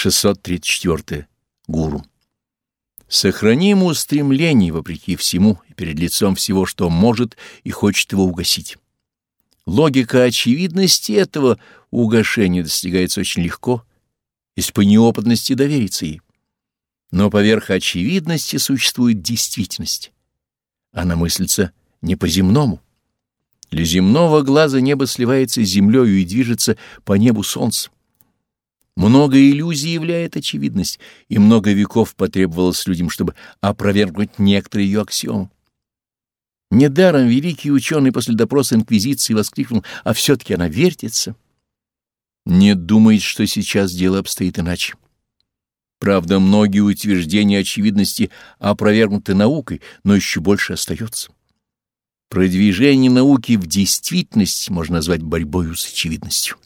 634. Гуру. Сохраним устремление вопреки всему и перед лицом всего, что может и хочет его угасить. Логика очевидности этого угошения достигается очень легко, если по неопытности довериться ей. Но поверх очевидности существует действительность. Она мыслится не по-земному. Для земного глаза небо сливается с землею и движется по небу солнце. Много иллюзий являет очевидность, и много веков потребовалось людям, чтобы опровергнуть некоторые ее аксиомы. Недаром великий ученый после допроса инквизиции воскликнул, а все-таки она вертится. Не думает, что сейчас дело обстоит иначе. Правда, многие утверждения очевидности опровергнуты наукой, но еще больше остается. Продвижение науки в действительность можно назвать борьбой с очевидностью.